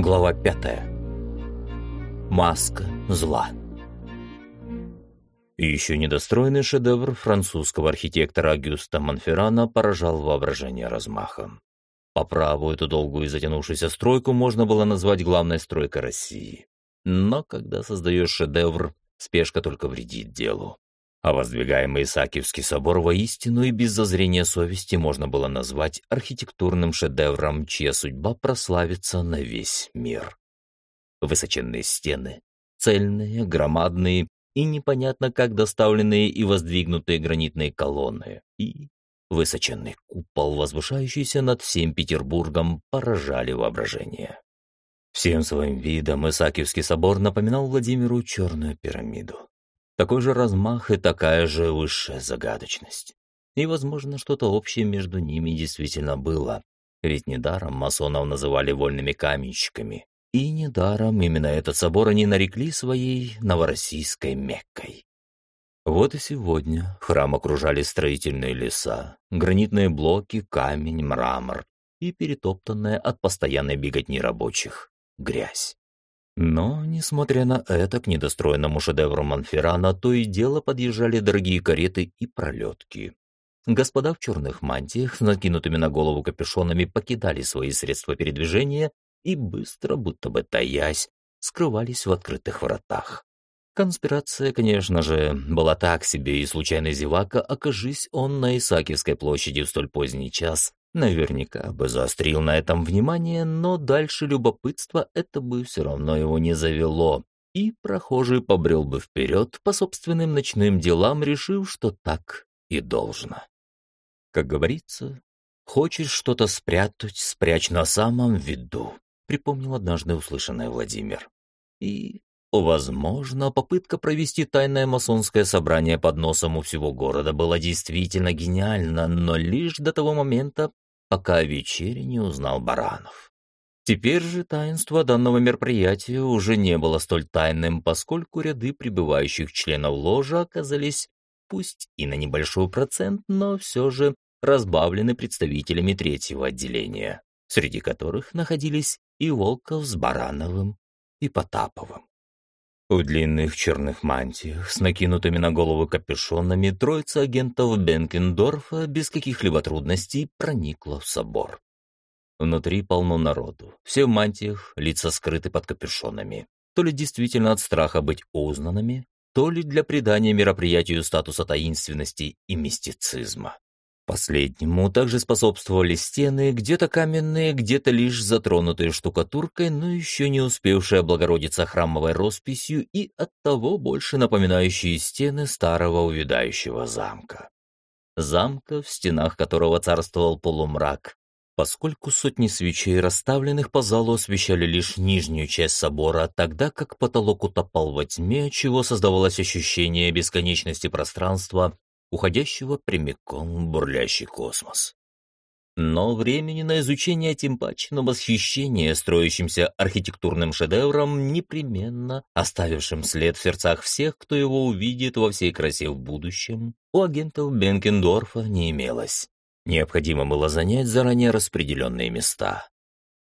Глава пятая. Маска зла. еще недостроенный шедевр французского архитектора Агюста Монферрана поражал воображение размахом. По праву эту долгую и затянувшуюся стройку можно было назвать главной стройкой России. Но когда создаешь шедевр, спешка только вредит делу. А воздвигаемый Исаакиевский собор воистину и без зазрения совести можно было назвать архитектурным шедевром, чья судьба прославится на весь мир. Высоченные стены, цельные, громадные и непонятно как доставленные и воздвигнутые гранитные колонны, и высоченный купол, возвышающийся над всем Петербургом, поражали воображение. Всем своим видом Исаакиевский собор напоминал Владимиру черную пирамиду. Такой же размах и такая же высшая загадочность. И, возможно, что-то общее между ними действительно было. Ведь недаром масонов называли вольными каменщиками. И недаром именно этот собор они нарекли своей новороссийской Меккой. Вот и сегодня храм окружали строительные леса, гранитные блоки, камень, мрамор и перетоптанная от постоянной беготни рабочих грязь. Но, несмотря на это, к недостроенному шедевру Монферрана то и дело подъезжали дорогие кареты и пролетки. Господа в черных мантиях с накинутыми на голову капюшонами покидали свои средства передвижения и быстро, будто бы таясь, скрывались в открытых вратах. Конспирация, конечно же, была так себе, и случайный зевака, окажись он на Исаакиевской площади в столь поздний час, Наверняка бы заострил на этом внимание, но дальше любопытство это бы все равно его не завело, и прохожий побрел бы вперед по собственным ночным делам, решив, что так и должно. Как говорится, хочешь что-то спрятать, спрячь на самом виду, припомнил однажды услышанное Владимир. И, возможно, попытка провести тайное масонское собрание под носом у всего города была действительно гениальна, но лишь до того момента, пока о вечере не узнал Баранов. Теперь же таинство данного мероприятия уже не было столь тайным, поскольку ряды прибывающих членов ложа оказались, пусть и на небольшой процент, но все же разбавлены представителями третьего отделения, среди которых находились и Волков с Барановым, и Потаповым. В длинных черных мантиях с накинутыми на голову капюшонами троица агентов Бенкендорфа без каких-либо трудностей проникла в собор. Внутри полно народу, все в мантиях, лица скрыты под капюшонами. То ли действительно от страха быть узнанными, то ли для придания мероприятию статуса таинственности и мистицизма. Последнему также способствовали стены, где-то каменные, где-то лишь затронутые штукатуркой, но еще не успевшие облагородиться храмовой росписью и оттого больше напоминающие стены старого увядающего замка. Замка, в стенах которого царствовал полумрак, поскольку сотни свечей, расставленных по залу, освещали лишь нижнюю часть собора, тогда как потолок утопал во тьме, чего создавалось ощущение бесконечности пространства уходящего прямиком в бурлящий космос. Но времени на изучение тем паче на восхищение строящимся архитектурным шедевром, непременно оставившим след в сердцах всех, кто его увидит во всей красе в будущем, у агентов Бенкендорфа не имелось. Необходимо было занять заранее распределенные места.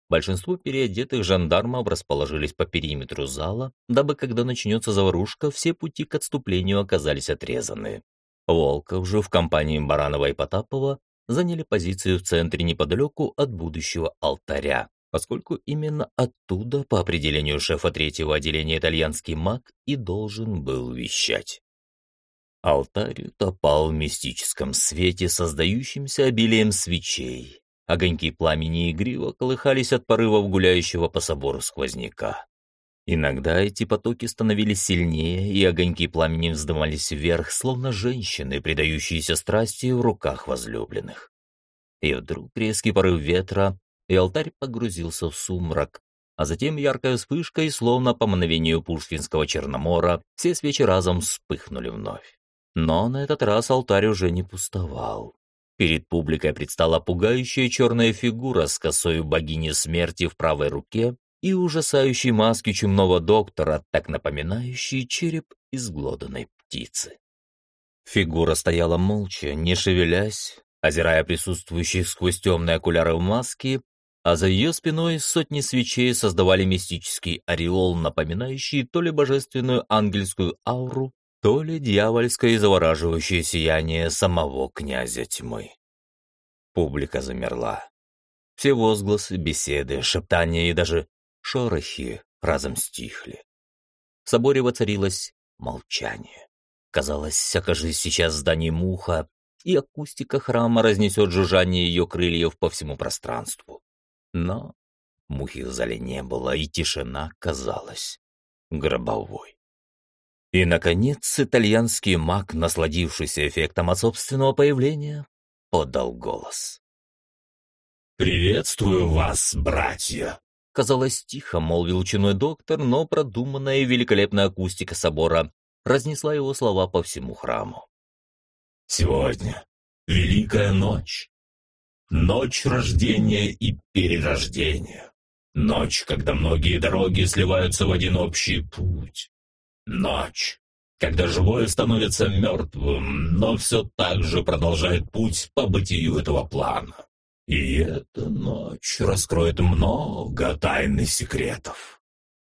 Большинство переодетых жандармов расположились по периметру зала, дабы, когда начнется заварушка, все пути к отступлению оказались отрезаны. Волков же в компании Баранова и Потапова заняли позицию в центре неподалеку от будущего алтаря, поскольку именно оттуда, по определению шефа третьего отделения итальянский маг, и должен был вещать. Алтарь утопал в мистическом свете, создающемся обилием свечей. Огоньки пламени игриво колыхались от порывов гуляющего по собору сквозняка. Иногда эти потоки становились сильнее, и огоньки пламени вздымались вверх, словно женщины, предающиеся страсти в руках возлюбленных. И вдруг резкий порыв ветра, и алтарь погрузился в сумрак, а затем яркая вспышка, и словно по мгновению пушкинского Черномора, все свечи разом вспыхнули вновь. Но на этот раз алтарь уже не пустовал. Перед публикой предстала пугающая черная фигура с косой богини смерти в правой руке и ужасающей маски чумного доктора, так напоминающей череп изглоданной птицы. Фигура стояла молча, не шевелясь, озирая присутствующих сквозь темные окуляры в маске, а за ее спиной сотни свечей создавали мистический ореол, напоминающий то ли божественную ангельскую ауру, то ли дьявольское и завораживающее сияние самого князя тьмы. Публика замерла. Все возгласы, беседы, шептания и даже шорохи разом стихли. В соборе воцарилось молчание. Казалось, окажись сейчас здание муха, и акустика храма разнесет жужжание ее крыльев по всему пространству. Но мухи в зале не было, и тишина казалась гробовой. И, наконец, итальянский маг, насладившийся эффектом от собственного появления, подал голос. «Приветствую вас, братья!» Казалось, тихо молвил ученый доктор, но продуманная и великолепная акустика собора разнесла его слова по всему храму. «Сегодня Великая Ночь. Ночь рождения и перерождения. Ночь, когда многие дороги сливаются в один общий путь. Ночь, когда живое становится мертвым, но все так же продолжает путь по бытию этого плана. И эта ночь раскроет много тайных секретов.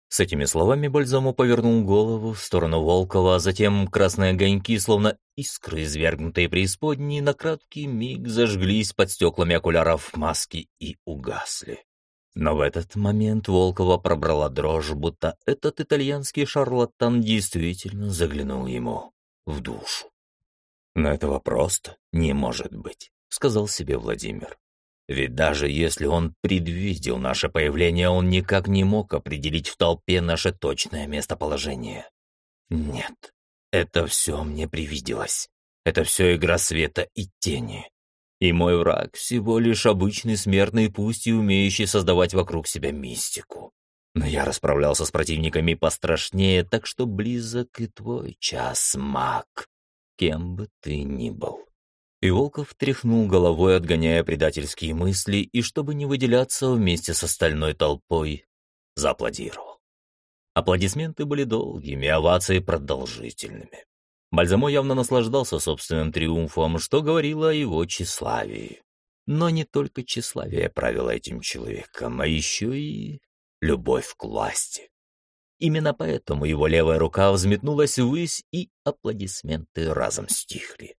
С этими словами Бальзамо повернул голову в сторону Волкова, а затем красные огоньки, словно искры, извергнутые преисподней, на краткий миг зажглись под стеклами окуляров маски и угасли. Но в этот момент Волкова пробрала дрожь, будто этот итальянский шарлатан действительно заглянул ему в душу. «Но этого просто не может быть», — сказал себе Владимир. Ведь даже если он предвидел наше появление, он никак не мог определить в толпе наше точное местоположение. Нет, это все мне привиделось. Это все игра света и тени. И мой враг всего лишь обычный смертный, пусть и умеющий создавать вокруг себя мистику. Но я расправлялся с противниками пострашнее, так что близок и твой час, маг, кем бы ты ни был. И Волков тряхнул головой, отгоняя предательские мысли, и чтобы не выделяться вместе с остальной толпой, зааплодировал. Аплодисменты были долгими, овации продолжительными. Бальзамо явно наслаждался собственным триумфом, что говорило о его тщеславии. Но не только тщеславие правило этим человеком, а еще и любовь к власти. Именно поэтому его левая рука взметнулась ввысь, и аплодисменты разом стихли.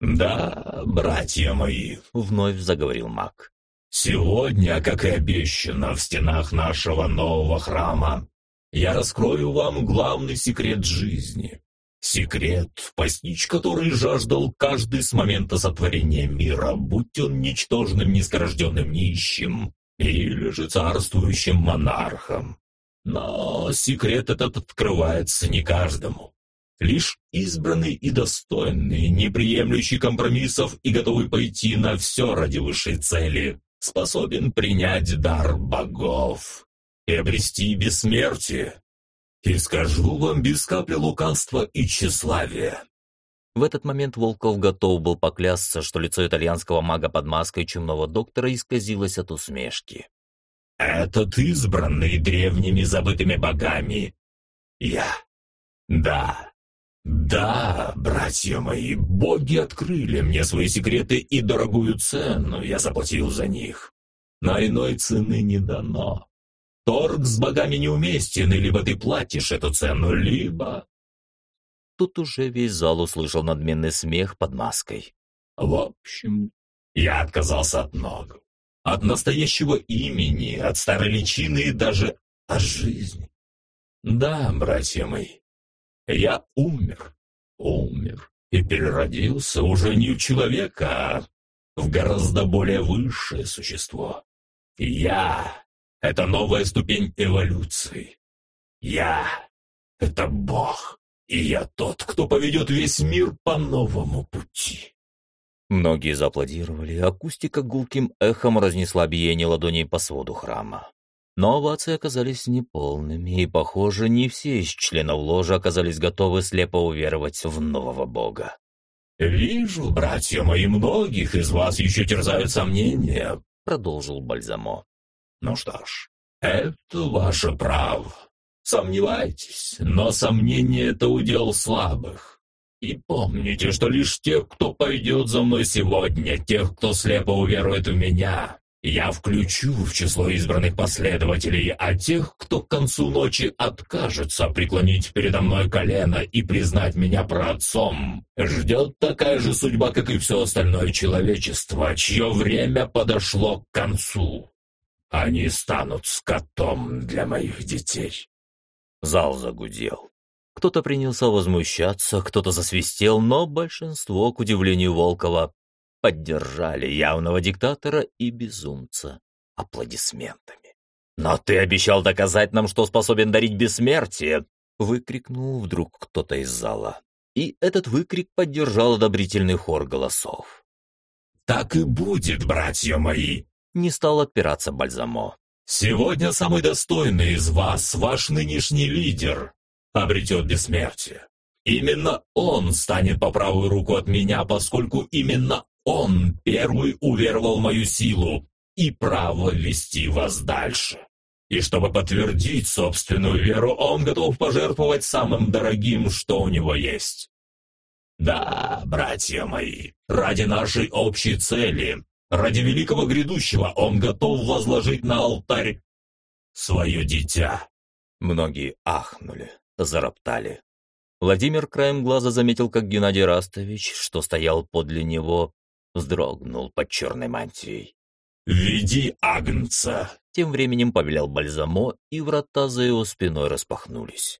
«Да, братья мои», — вновь заговорил маг. «Сегодня, как и обещано, в стенах нашего нового храма, я раскрою вам главный секрет жизни. Секрет, постичь который жаждал каждый с момента сотворения мира, будь он ничтожным нескорожденным нищим или же царствующим монархом. Но секрет этот открывается не каждому. Лишь избранный и достойный, не приемлющий компромиссов и готовый пойти на все ради высшей цели, способен принять дар богов и обрести бессмертие. И скажу вам без капли лукавства и тщеславия. В этот момент Волков готов был поклясться, что лицо итальянского мага под маской чумного доктора исказилось от усмешки. «Этот избранный древними забытыми богами. Я. Да. Да, братья мои, боги открыли мне свои секреты и дорогую цену я заплатил за них. На иной цены не дано. Торг с богами неуместен, и либо ты платишь эту цену, либо...» Тут уже весь зал услышал надменный смех под маской. «В общем, я отказался от многого. От настоящего имени, от старой личины и даже от жизни. Да, братья мои, я умер, умер и переродился уже не в человека, а в гораздо более высшее существо. Я это новая ступень эволюции. Я — это Бог, и я тот, кто поведет весь мир по новому пути. Многие зааплодировали, акустика гулким эхом разнесла биение ладоней по своду храма. Но овации оказались неполными, и, похоже, не все из членов ложа оказались готовы слепо уверовать в нового бога. «Вижу, братья мои, многих из вас еще терзают сомнения», — продолжил Бальзамо. Ну что ж, это ваше право. Сомневайтесь, но сомнение — это удел слабых. И помните, что лишь тех, кто пойдет за мной сегодня, тех, кто слепо уверует в меня, Я включу в число избранных последователей, а тех, кто к концу ночи откажется преклонить передо мной колено и признать меня праотцом, ждет такая же судьба, как и все остальное человечество, чье время подошло к концу. Они станут скотом для моих детей. Зал загудел. Кто-то принялся возмущаться, кто-то засвистел, но большинство, к удивлению Волкова, поддержали явного диктатора и безумца аплодисментами. «Но ты обещал доказать нам, что способен дарить бессмертие!» — выкрикнул вдруг кто-то из зала. И этот выкрик поддержал одобрительный хор голосов. «Так и будет, братья мои!» — не стал отпираться Бальзамо. «Сегодня самый достойный из вас, ваш нынешний лидер, обретет бессмертие. Именно он станет по правую руку от меня, поскольку именно он первый уверовал мою силу и право вести вас дальше. И чтобы подтвердить собственную веру, он готов пожертвовать самым дорогим, что у него есть. Да, братья мои, ради нашей общей цели, ради великого грядущего, он готов возложить на алтарь свое дитя. Многие ахнули, зароптали. Владимир краем глаза заметил, как Геннадий Растович, что стоял подле него, вздрогнул под черной мантией. «Веди Агнца!» Тем временем повелел Бальзамо, и врата за его спиной распахнулись.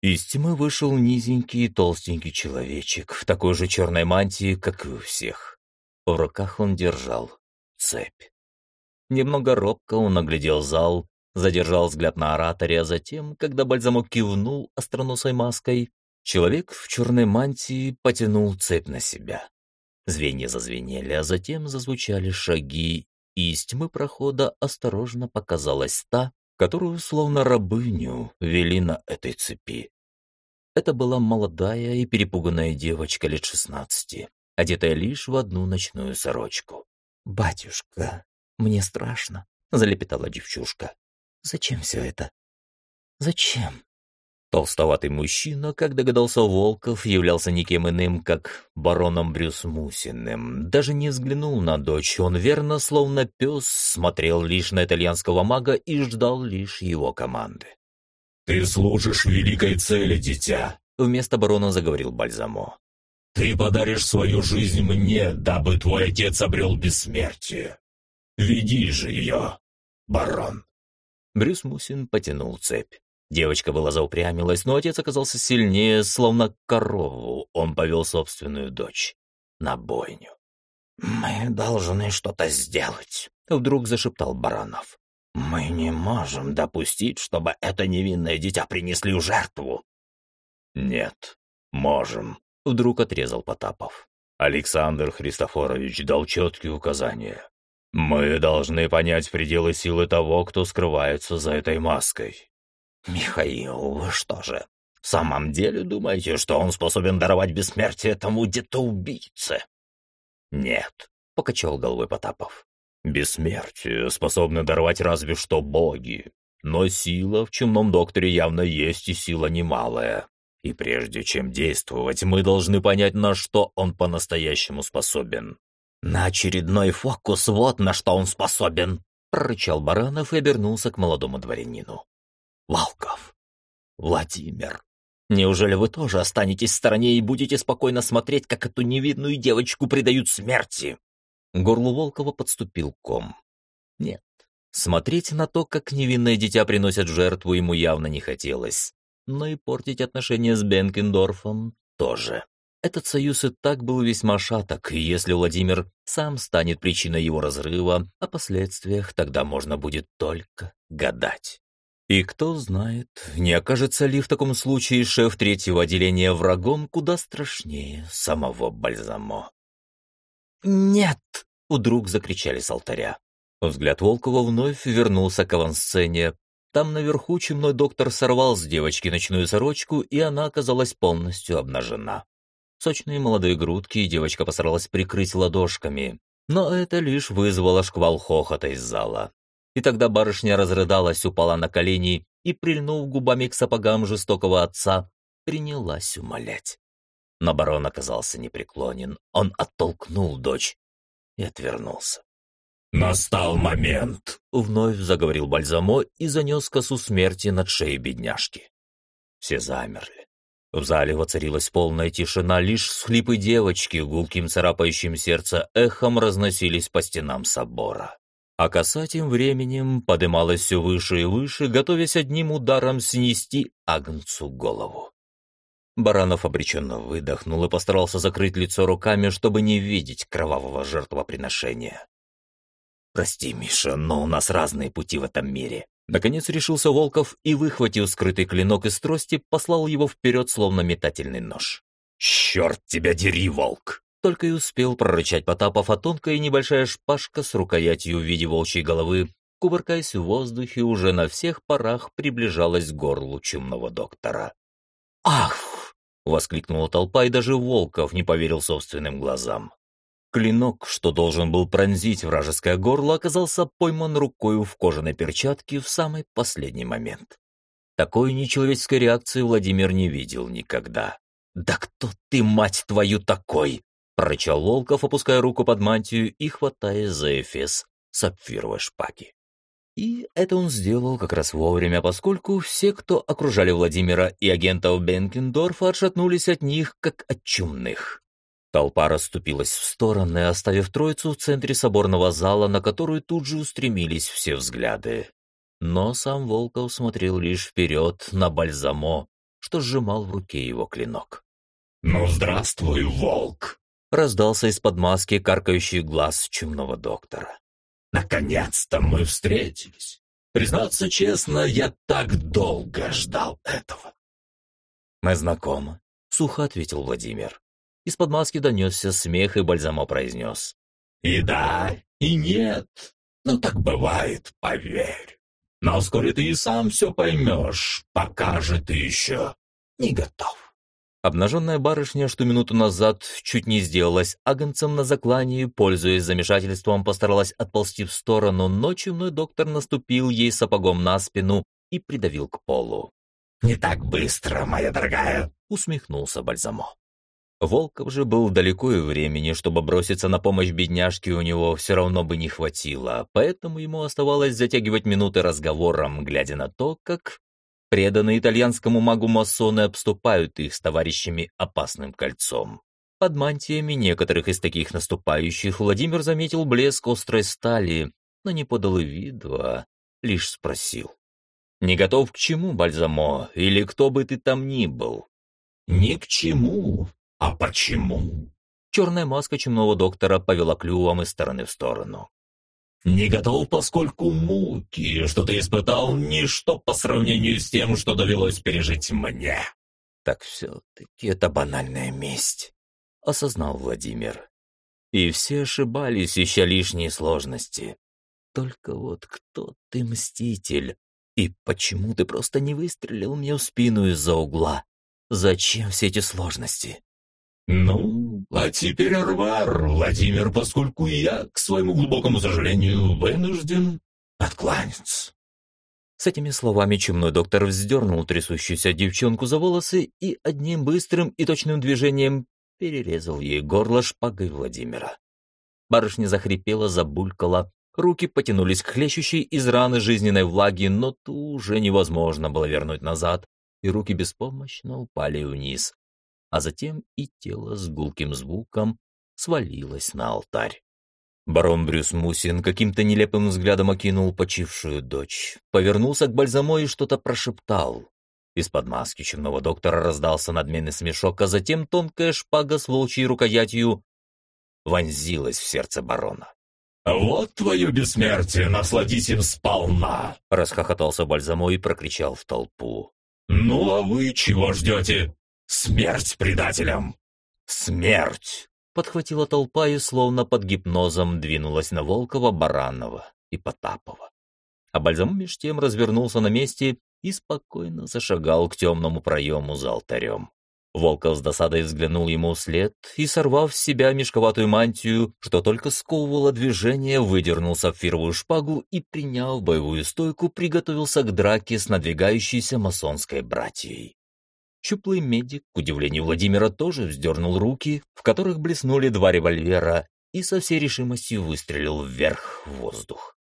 Из тьмы вышел низенький и толстенький человечек в такой же черной мантии, как и у всех. В руках он держал цепь. Немного робко он оглядел зал, задержал взгляд на ораторе, а затем, когда Бальзамо кивнул остроносой маской, человек в черной мантии потянул цепь на себя. Звенья зазвенели, а затем зазвучали шаги, и из тьмы прохода осторожно показалась та, которую словно рабыню вели на этой цепи. Это была молодая и перепуганная девочка лет шестнадцати, одетая лишь в одну ночную сорочку. «Батюшка, мне страшно», — залепетала девчушка. «Зачем все это? Зачем?» Толстоватый мужчина, как догадался Волков, являлся никем иным, как бароном Брюс Мусиным. Даже не взглянул на дочь, он верно, словно пес, смотрел лишь на итальянского мага и ждал лишь его команды. «Ты служишь великой цели, дитя», — вместо барона заговорил Бальзамо. «Ты подаришь свою жизнь мне, дабы твой отец обрел бессмертие. Веди же ее, барон». Брюс Мусин потянул цепь. Девочка была заупрямилась, но отец оказался сильнее, словно корову. Он повел собственную дочь на бойню. «Мы должны что-то сделать», — вдруг зашептал Баранов. «Мы не можем допустить, чтобы это невинное дитя принесли в жертву». «Нет, можем», — вдруг отрезал Потапов. Александр Христофорович дал четкие указания. «Мы должны понять пределы силы того, кто скрывается за этой маской. «Михаил, вы что же, в самом деле думаете, что он способен даровать бессмертие тому где-то убийце?» «Нет», — покачал головой Потапов. «Бессмертие способны даровать разве что боги, но сила в чумном докторе явно есть и сила немалая. И прежде чем действовать, мы должны понять, на что он по-настоящему способен». «На очередной фокус вот на что он способен!» — прорычал Баранов и обернулся к молодому дворянину. Волков. Владимир. Неужели вы тоже останетесь в стороне и будете спокойно смотреть, как эту невидную девочку предают смерти? горлу Волкова подступил ком. Нет, смотреть на то, как невинное дитя приносят жертву, ему явно не хотелось. Но и портить отношения с Бенкендорфом тоже. Этот союз и так был весьма шаток, и если Владимир сам станет причиной его разрыва, о последствиях тогда можно будет только гадать. И кто знает, не окажется ли в таком случае шеф третьего отделения врагом куда страшнее самого Бальзамо. «Нет!» — вдруг закричали с алтаря. Взгляд Волкова вновь вернулся к авансцене. Там наверху чумной доктор сорвал с девочки ночную сорочку, и она оказалась полностью обнажена. Сочные молодые грудки девочка постаралась прикрыть ладошками, но это лишь вызвало шквал хохота из зала. И тогда барышня разрыдалась, упала на колени и, прильнув губами к сапогам жестокого отца, принялась умолять. Но барон оказался непреклонен. Он оттолкнул дочь и отвернулся. Настал момент!» Вновь заговорил Бальзамо и занес косу смерти над шеей бедняжки. Все замерли. В зале воцарилась полная тишина, лишь схлипы девочки, гулким царапающим сердце эхом разносились по стенам собора. А коса тем временем подымалась все выше и выше, готовясь одним ударом снести Агнцу голову. Баранов обреченно выдохнул и постарался закрыть лицо руками, чтобы не видеть кровавого жертвоприношения. «Прости, Миша, но у нас разные пути в этом мире». Наконец решился Волков и, выхватив скрытый клинок из трости, послал его вперед, словно метательный нож. «Черт тебя дери, волк!» Только и успел прорычать Потапов, а тонкая небольшая шпажка с рукоятью в виде волчьей головы, кувыркаясь в воздухе, уже на всех парах приближалась к горлу чумного доктора. «Ах!» — воскликнула толпа, и даже Волков не поверил собственным глазам. Клинок, что должен был пронзить вражеское горло, оказался пойман рукою в кожаной перчатке в самый последний момент. Такой нечеловеческой реакции Владимир не видел никогда. «Да кто ты, мать твою, такой?» — прорычал Волков, опуская руку под мантию и хватая за эфес сапфировой шпаги. И это он сделал как раз вовремя, поскольку все, кто окружали Владимира и агентов Бенкендорфа, отшатнулись от них, как от чумных. Толпа расступилась в стороны, оставив троицу в центре соборного зала, на которую тут же устремились все взгляды. Но сам Волков смотрел лишь вперед на бальзамо, что сжимал в руке его клинок. «Ну, здравствуй, волк!» — раздался из-под маски каркающий глаз чумного доктора. «Наконец-то мы встретились. Признаться честно, я так долго ждал этого». «Мы знакомы», — сухо ответил Владимир. Из-под маски донесся смех, и Бальзамо произнес. «И да, и нет. Ну так бывает, поверь. Но вскоре ты и сам все поймешь, пока же ты еще не готов». Обнаженная барышня, что минуту назад чуть не сделалась агнцем на заклании, пользуясь замешательством, постаралась отползти в сторону, но чумной доктор наступил ей сапогом на спину и придавил к полу. «Не так быстро, моя дорогая!» — усмехнулся Бальзамо. Волков же был далеко и времени, чтобы броситься на помощь бедняжке у него все равно бы не хватило, поэтому ему оставалось затягивать минуты разговором, глядя на то, как преданные итальянскому магу масоны обступают их с товарищами опасным кольцом. Под мантиями некоторых из таких наступающих Владимир заметил блеск острой стали, но не подал и виду, а лишь спросил. «Не готов к чему, Бальзамо, или кто бы ты там ни был?» «Ни к чему», «А почему?» Черная маска чумного доктора повела клювом из стороны в сторону. «Не готов, поскольку муки, что ты испытал, ничто по сравнению с тем, что довелось пережить мне». «Так все-таки это банальная месть», — осознал Владимир. И все ошибались, ища лишние сложности. Только вот кто ты, мститель? И почему ты просто не выстрелил мне в спину из-за угла? Зачем все эти сложности? «Ну, а теперь Арвар, Владимир, поскольку я, к своему глубокому сожалению, вынужден откланяться». С этими словами чумной доктор вздернул трясущуюся девчонку за волосы и одним быстрым и точным движением перерезал ей горло шпагой Владимира. Барышня захрипела, забулькала, руки потянулись к хлещущей из раны жизненной влаги, но ту уже невозможно было вернуть назад, и руки беспомощно упали вниз, а затем и тело с гулким звуком свалилось на алтарь. Барон Брюс Мусин каким-то нелепым взглядом окинул почившую дочь, повернулся к Бальзамо и что-то прошептал. Из-под маски чумного доктора раздался надменный смешок, а затем тонкая шпага с волчьей рукоятью вонзилась в сердце барона. «Вот твое бессмертие, насладись им сполна!» — расхохотался Бальзамо и прокричал в толпу. «Ну а вы чего ждете? Смерть предателям!» «Смерть!» — подхватила толпа и словно под гипнозом двинулась на Волкова, Баранова и Потапова. А Бальзам меж тем развернулся на месте и спокойно зашагал к темному проему за алтарем. Волков с досадой взглянул ему вслед и, сорвав с себя мешковатую мантию, что только сковывало движение, выдернул сапфировую шпагу и, приняв боевую стойку, приготовился к драке с надвигающейся масонской братьей. Щуплый медик, к удивлению Владимира, тоже вздернул руки, в которых блеснули два револьвера, и со всей решимостью выстрелил вверх в воздух.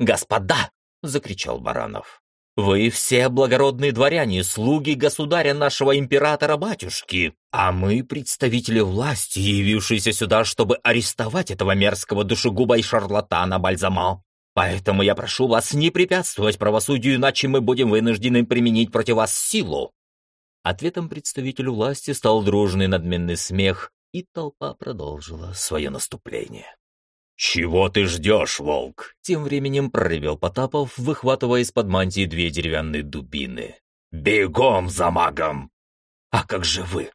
«Господа!» — закричал Баранов. «Вы все благородные дворяне, слуги государя нашего императора-батюшки, а мы представители власти, явившиеся сюда, чтобы арестовать этого мерзкого душегуба и шарлатана Бальзамо. Поэтому я прошу вас не препятствовать правосудию, иначе мы будем вынуждены применить против вас силу». Ответом представителю власти стал дружный надменный смех, и толпа продолжила свое наступление. «Чего ты ждешь, волк?» Тем временем проревел Потапов, выхватывая из-под мантии две деревянные дубины. «Бегом за магом!» «А как же вы?»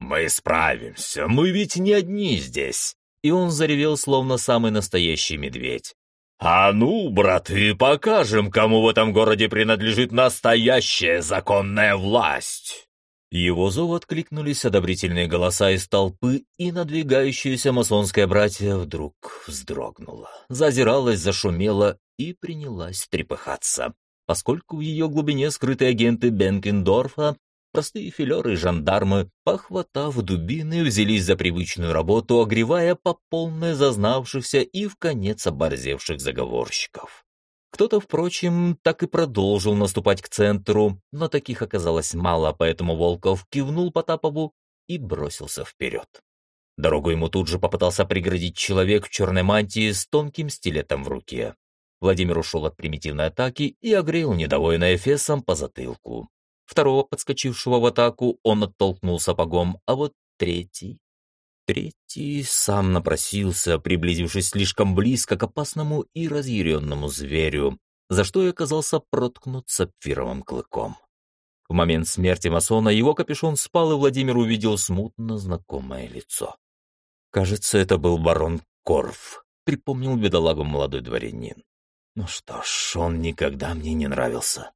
«Мы справимся, мы ведь не одни здесь!» И он заревел, словно самый настоящий медведь. «А ну, браты, покажем, кому в этом городе принадлежит настоящая законная власть!» Его зов откликнулись одобрительные голоса из толпы, и надвигающаяся масонская братья вдруг вздрогнула, зазиралась, зашумела и принялась трепыхаться, поскольку в ее глубине скрыты агенты Бенкендорфа, простые филеры и жандармы, похватав дубины, взялись за привычную работу, огревая по полной зазнавшихся и в конец оборзевших заговорщиков. Кто-то, впрочем, так и продолжил наступать к центру, но таких оказалось мало, поэтому Волков кивнул Потапову и бросился вперед. Дорогу ему тут же попытался преградить человек в черной мантии с тонким стилетом в руке. Владимир ушел от примитивной атаки и огрел недовольно Эфесом по затылку. Второго, подскочившего в атаку, он оттолкнул сапогом, а вот третий Третий сам напросился, приблизившись слишком близко к опасному и разъяренному зверю, за что и оказался проткнут сапфировым клыком. В момент смерти масона его капюшон спал, и Владимир увидел смутно знакомое лицо. Кажется, это был барон Корф, припомнил бедолагу молодой дворянин. Ну что ж, он никогда мне не нравился.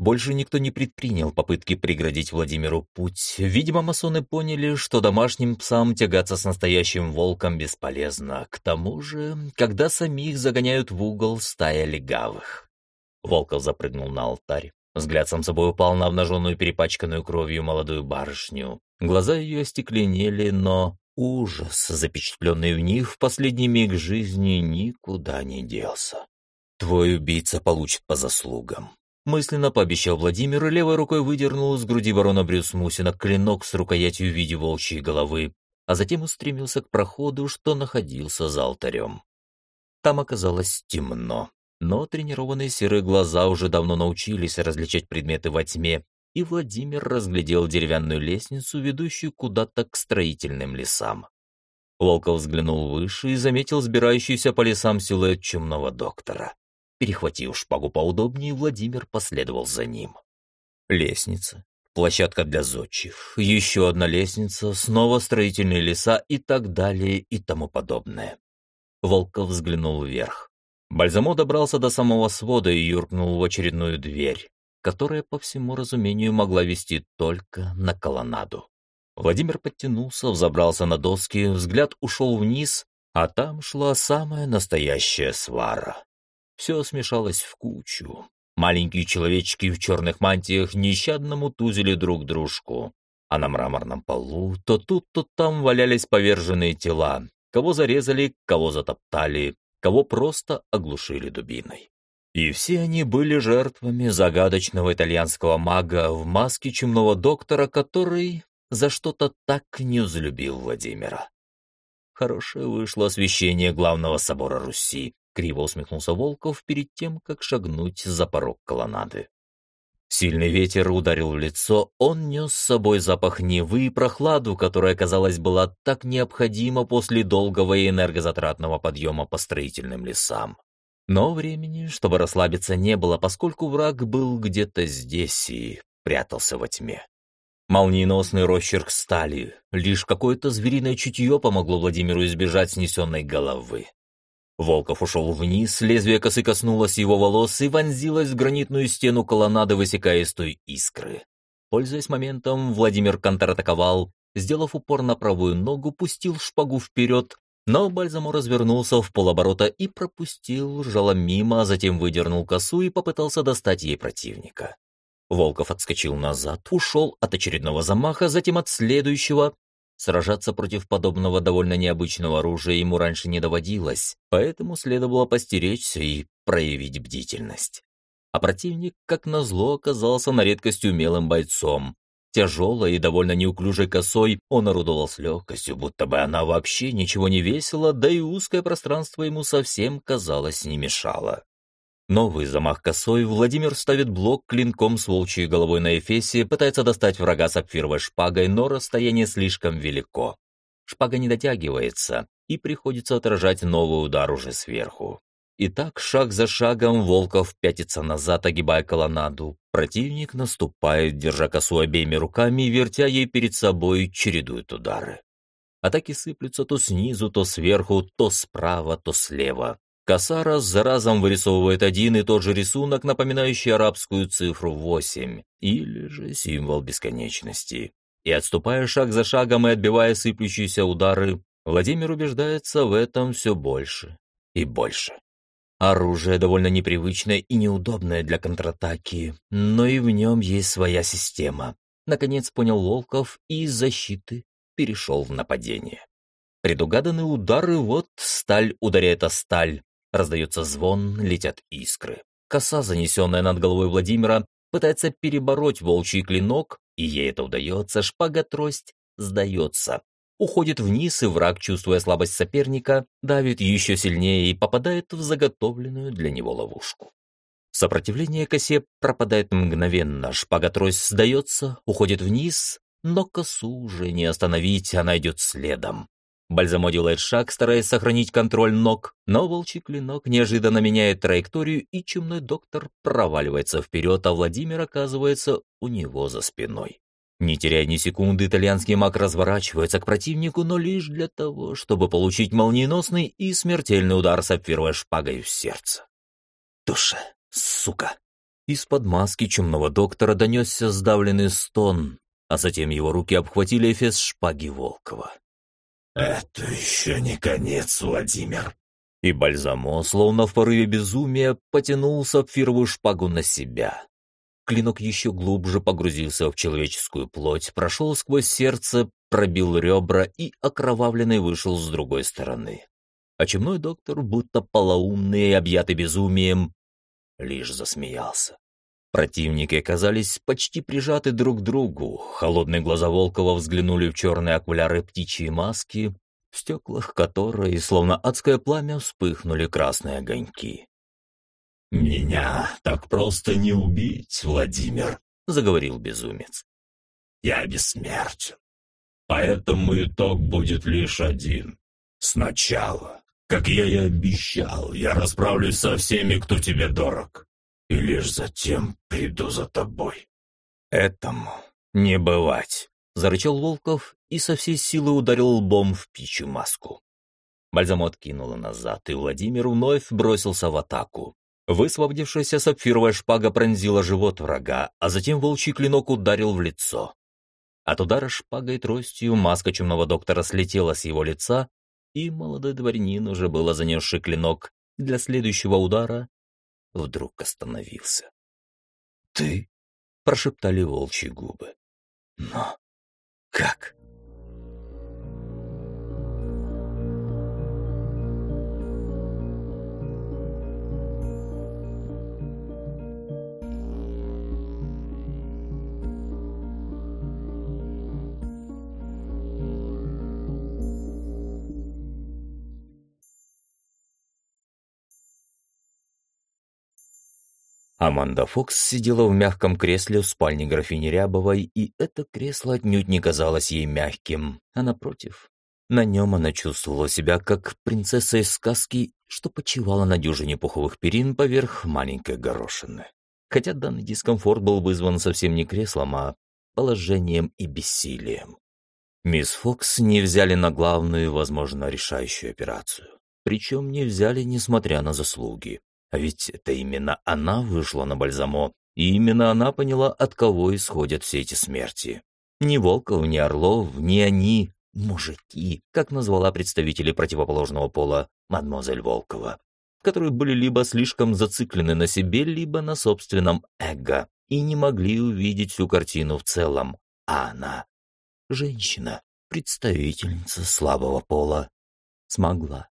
Больше никто не предпринял попытки преградить Владимиру путь. Видимо, масоны поняли, что домашним псам тягаться с настоящим волком бесполезно. К тому же, когда самих загоняют в угол стая легавых. Волков запрыгнул на алтарь. Взгляд сам собой упал на обнаженную перепачканную кровью молодую барышню. Глаза ее остекленели, но ужас, запечатленный в них в последний миг жизни, никуда не делся. Твой убийца получит по заслугам. Мысленно пообещал Владимир и левой рукой выдернул из груди барона Брюсмусина клинок с рукоятью в виде волчьей головы, а затем устремился к проходу, что находился за алтарем. Там оказалось темно, но тренированные серые глаза уже давно научились различать предметы во тьме, и Владимир разглядел деревянную лестницу, ведущую куда-то к строительным лесам. Волков взглянул выше и заметил сбирающийся по лесам силуэт чумного доктора. Перехватив шпагу поудобнее, Владимир последовал за ним. Лестница, площадка для зодчих, еще одна лестница, снова строительные леса и так далее и тому подобное. Волков взглянул вверх. Бальзамо добрался до самого свода и юркнул в очередную дверь, которая, по всему разумению, могла вести только на колоннаду. Владимир подтянулся, взобрался на доски, взгляд ушел вниз, а там шла самая настоящая свара. Все смешалось в кучу. Маленькие человечки в черных мантиях нещадно мутузили друг дружку, а на мраморном полу то тут, то там валялись поверженные тела, кого зарезали, кого затоптали, кого просто оглушили дубиной. И все они были жертвами загадочного итальянского мага в маске чумного доктора, который за что-то так не взлюбил Владимира. Хорошее вышло освещение главного собора Руси, Криво усмехнулся Волков перед тем, как шагнуть за порог колоннады. Сильный ветер ударил в лицо, он нес с собой запах Невы и прохладу, которая, казалось, была так необходима после долгого и энергозатратного подъема по строительным лесам. Но времени, чтобы расслабиться, не было, поскольку враг был где-то здесь и прятался во тьме. Молниеносный росчерк стали, лишь какое-то звериное чутье помогло Владимиру избежать снесенной головы. Волков ушел вниз, лезвие косы коснулось его волос и вонзилось в гранитную стену колоннады, высекая из той искры. Пользуясь моментом, Владимир контратаковал, сделав упор на правую ногу, пустил шпагу вперед, но Бальзамо развернулся в полоборота и пропустил, жало мимо, а затем выдернул косу и попытался достать ей противника. Волков отскочил назад, ушел от очередного замаха, затем от следующего, Сражаться против подобного довольно необычного оружия ему раньше не доводилось, поэтому следовало постеречься и проявить бдительность. А противник, как назло, оказался на редкость умелым бойцом. Тяжелой и довольно неуклюжей косой он орудовал с легкостью, будто бы она вообще ничего не весила, да и узкое пространство ему совсем, казалось, не мешало. Новый замах косой, Владимир ставит блок клинком с волчьей головой на эфесе, пытается достать врага сапфировой шпагой, но расстояние слишком велико. Шпага не дотягивается, и приходится отражать новый удар уже сверху. И так, шаг за шагом, Волков пятится назад, огибая колоннаду. Противник наступает, держа косу обеими руками вертя ей перед собой, чередует удары. Атаки сыплются то снизу, то сверху, то справа, то слева. Коса за разом вырисовывает один и тот же рисунок, напоминающий арабскую цифру 8, или же символ бесконечности. И отступая шаг за шагом и отбивая сыплющиеся удары, Владимир убеждается в этом все больше и больше. Оружие довольно непривычное и неудобное для контратаки, но и в нем есть своя система. Наконец понял Волков и из защиты перешел в нападение. Предугаданные удары, вот сталь ударяет о сталь, Раздается звон, летят искры. Коса, занесенная над головой Владимира, пытается перебороть волчий клинок, и ей это удается, шпага-трость сдается. Уходит вниз, и враг, чувствуя слабость соперника, давит еще сильнее и попадает в заготовленную для него ловушку. Сопротивление косе пропадает мгновенно, шпага-трость сдается, уходит вниз, но косу уже не остановить, она идет следом. Бальзамо делает шаг, стараясь сохранить контроль ног, но волчий клинок неожиданно меняет траекторию, и чумной доктор проваливается вперед, а Владимир оказывается у него за спиной. Не теряя ни секунды, итальянский маг разворачивается к противнику, но лишь для того, чтобы получить молниеносный и смертельный удар сапфировой шпагой в сердце. «Душа, сука!» Из-под маски чумного доктора донесся сдавленный стон, а затем его руки обхватили эфес шпаги Волкова. «Это еще не конец, Владимир!» И Бальзамо, словно в порыве безумия, потянул сапфировую шпагу на себя. Клинок еще глубже погрузился в человеческую плоть, прошел сквозь сердце, пробил ребра и окровавленный вышел с другой стороны. А чумной доктор, будто полоумный и объятый безумием, лишь засмеялся. Противники оказались почти прижаты друг к другу. Холодные глаза Волкова взглянули в черные окуляры птичьей маски, в стеклах которой, словно адское пламя, вспыхнули красные огоньки. «Меня так просто не убить, Владимир», — заговорил безумец. «Я бессмертен. Поэтому итог будет лишь один. Сначала, как я и обещал, я расправлюсь со всеми, кто тебе дорог и лишь затем приду за тобой». «Этому не бывать», — зарычал Волков и со всей силы ударил лбом в пичью маску. Бальзамо откинуло назад, и Владимир вновь бросился в атаку. Высвободившаяся сапфировая шпага пронзила живот врага, а затем волчий клинок ударил в лицо. От удара шпагой тростью маска чумного доктора слетела с его лица, и молодой дворянин, уже было занесший клинок, для следующего удара вдруг остановился. «Ты?» — прошептали волчьи губы. «Но как?» Аманда Фокс сидела в мягком кресле в спальне графини Рябовой, и это кресло отнюдь не казалось ей мягким, а напротив. На нем она чувствовала себя как принцесса из сказки, что почивала на дюжине пуховых перин поверх маленькой горошины. Хотя данный дискомфорт был вызван совсем не креслом, а положением и бессилием. Мисс Фокс не взяли на главную, возможно, решающую операцию. Причем не взяли, несмотря на заслуги. А ведь это именно она вышла на Бальзамо, и именно она поняла, от кого исходят все эти смерти. Ни Волков, ни Орлов, ни они, мужики, как назвала представители противоположного пола мадемуазель Волкова, которые были либо слишком зациклены на себе, либо на собственном эго, и не могли увидеть всю картину в целом. А она — женщина, представительница слабого пола. Смогла.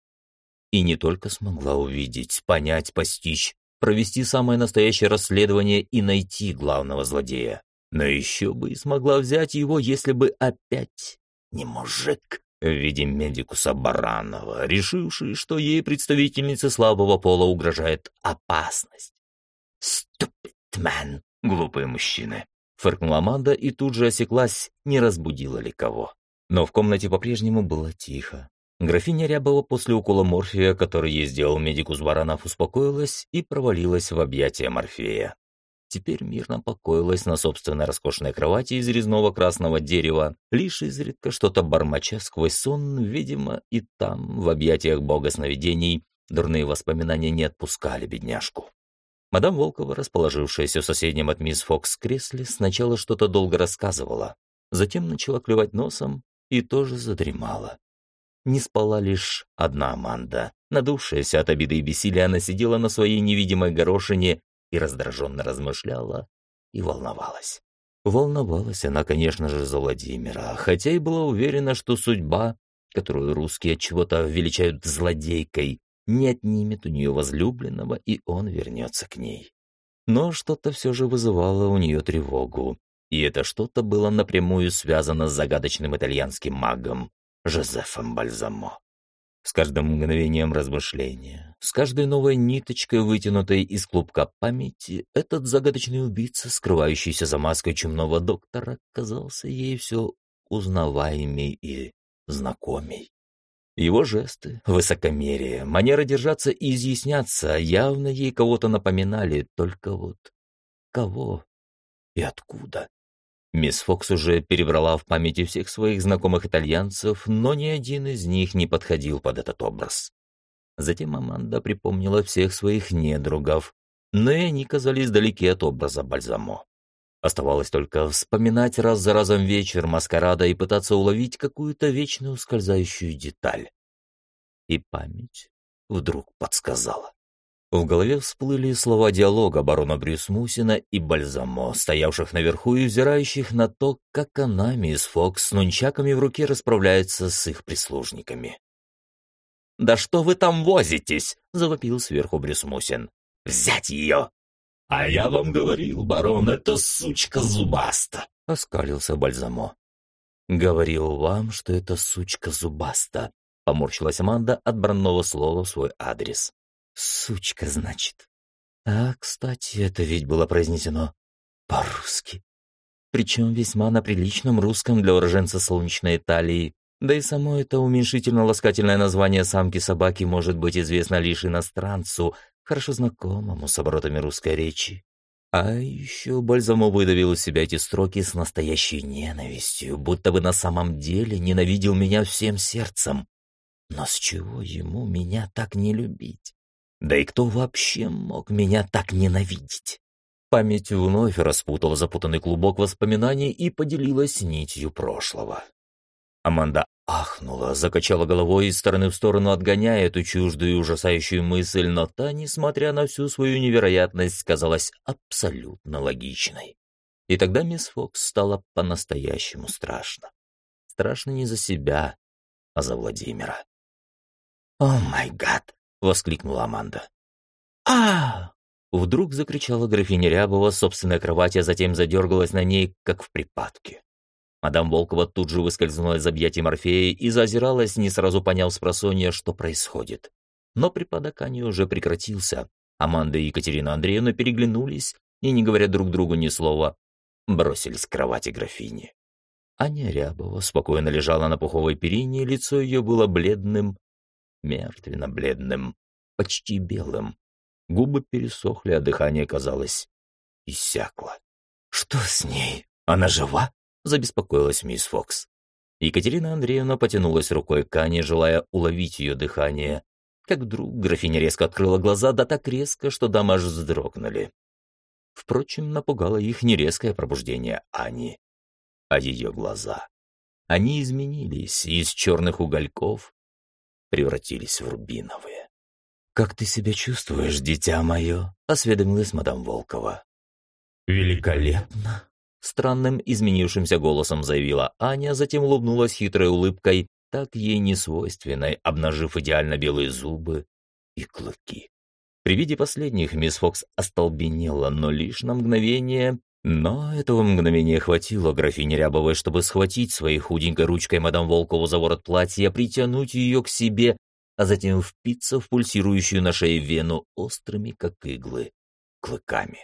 И не только смогла увидеть, понять, постичь, провести самое настоящее расследование и найти главного злодея. Но еще бы и смогла взять его, если бы опять не мужик в виде медикуса Баранова, решивший, что ей представительнице слабого пола угрожает опасность. «Stupid man!» — глупые мужчины. Фыркнула Аманда и тут же осеклась, не разбудила ли кого. Но в комнате по-прежнему было тихо. Графиня Рябова после укола морфия, который ей сделал медикус Баранов, успокоилась и провалилась в объятия Морфея. Теперь мирно покоилась на собственной роскошной кровати из резного красного дерева, лишь изредка что-то бормоча сквозь сон, видимо, и там, в объятиях бога сновидений, дурные воспоминания не отпускали бедняжку. Мадам Волкова, расположившаяся в соседнем от мисс Фокс кресле, сначала что-то долго рассказывала, затем начала клевать носом и тоже задремала. Не спала лишь одна Аманда. Надувшаяся от обиды и бессилия, она сидела на своей невидимой горошине и раздраженно размышляла и волновалась. Волновалась она, конечно же, за Владимира, хотя и была уверена, что судьба, которую русские от чего-то величают злодейкой, не отнимет у нее возлюбленного, и он вернется к ней. Но что-то все же вызывало у нее тревогу, и это что-то было напрямую связано с загадочным итальянским магом Жозефом Бальзамо. С каждым мгновением размышления, с каждой новой ниточкой, вытянутой из клубка памяти, этот загадочный убийца, скрывающийся за маской чумного доктора, казался ей все узнаваемей и знакомей. Его жесты, высокомерие, манера держаться и изъясняться явно ей кого-то напоминали, только вот кого и откуда. Мисс Фокс уже перебрала в памяти всех своих знакомых итальянцев, но ни один из них не подходил под этот образ. Затем Аманда припомнила всех своих недругов, но и они казались далеки от образа Бальзамо. Оставалось только вспоминать раз за разом вечер маскарада и пытаться уловить какую-то вечную ускользающую деталь. И память вдруг подсказала. В голове всплыли слова диалога барона Брюсмусина и Бальзамо, стоявших наверху и взирающих на то, как она, мисс Фокс, с нунчаками в руке расправляется с их прислужниками. «Да что вы там возитесь?» — завопил сверху Брюсмусин. «Взять ее!» «А я вам говорил, барон, это сучка зубаста!» — оскалился Бальзамо. «Говорил вам, что это сучка зубаста», — поморщилась Аманда от бранного слова в свой адрес. Сучка, значит. А, кстати, это ведь было произнесено по-русски. Причем весьма на приличном русском для уроженца солнечной Италии. Да и само это уменьшительно-ласкательное название самки-собаки может быть известно лишь иностранцу, хорошо знакомому с оборотами русской речи. А еще Бальзамо выдавил из себя эти строки с настоящей ненавистью, будто бы на самом деле ненавидел меня всем сердцем. Но с чего ему меня так не любить? Да и кто вообще мог меня так ненавидеть? Память вновь распутала запутанный клубок воспоминаний и поделилась нитью прошлого. Аманда ахнула, закачала головой из стороны в сторону, отгоняя эту чуждую и ужасающую мысль, но та, несмотря на всю свою невероятность, казалась абсолютно логичной. И тогда мисс Фокс стало по-настоящему страшно. Страшно не за себя, а за Владимира. «О май гад!» — воскликнула Аманда. а Вдруг закричала графиня Рябова с собственной кровати, а затем задергалась на ней, как в припадке. Мадам Волкова тут же выскользнула из объятий Морфея и зазиралась, не сразу поняв с просонья, что происходит. Но припадок Ани уже прекратился. Аманда и Екатерина Андреевна переглянулись и, не говоря друг другу ни слова, бросились к кровати графини. Аня Рябова спокойно лежала на пуховой перине, лицо ее было бледным, мертвенно-бледным, почти белым. Губы пересохли, а дыхание, казалось, иссякло. «Что с ней? Она жива?» — забеспокоилась мисс Фокс. Екатерина Андреевна потянулась рукой к Ане, желая уловить ее дыхание. Как вдруг графиня резко открыла глаза, да так резко, что дамы аж вздрогнули. Впрочем, напугало их не резкое пробуждение Ани, а ее глаза. Они изменились из черных угольков превратились в рубиновые. «Как ты себя чувствуешь, дитя мое?» — осведомилась мадам Волкова. «Великолепно!» Странным изменившимся голосом заявила Аня, затем улыбнулась хитрой улыбкой, так ей не свойственной, обнажив идеально белые зубы и клыки. При виде последних мисс Фокс остолбенела, но лишь на мгновение. Но этого мгновения хватило графине Рябовой, чтобы схватить своей худенькой ручкой мадам Волкову за ворот платья, притянуть ее к себе, а затем впиться в пульсирующую на шее вену острыми, как иглы, клыками.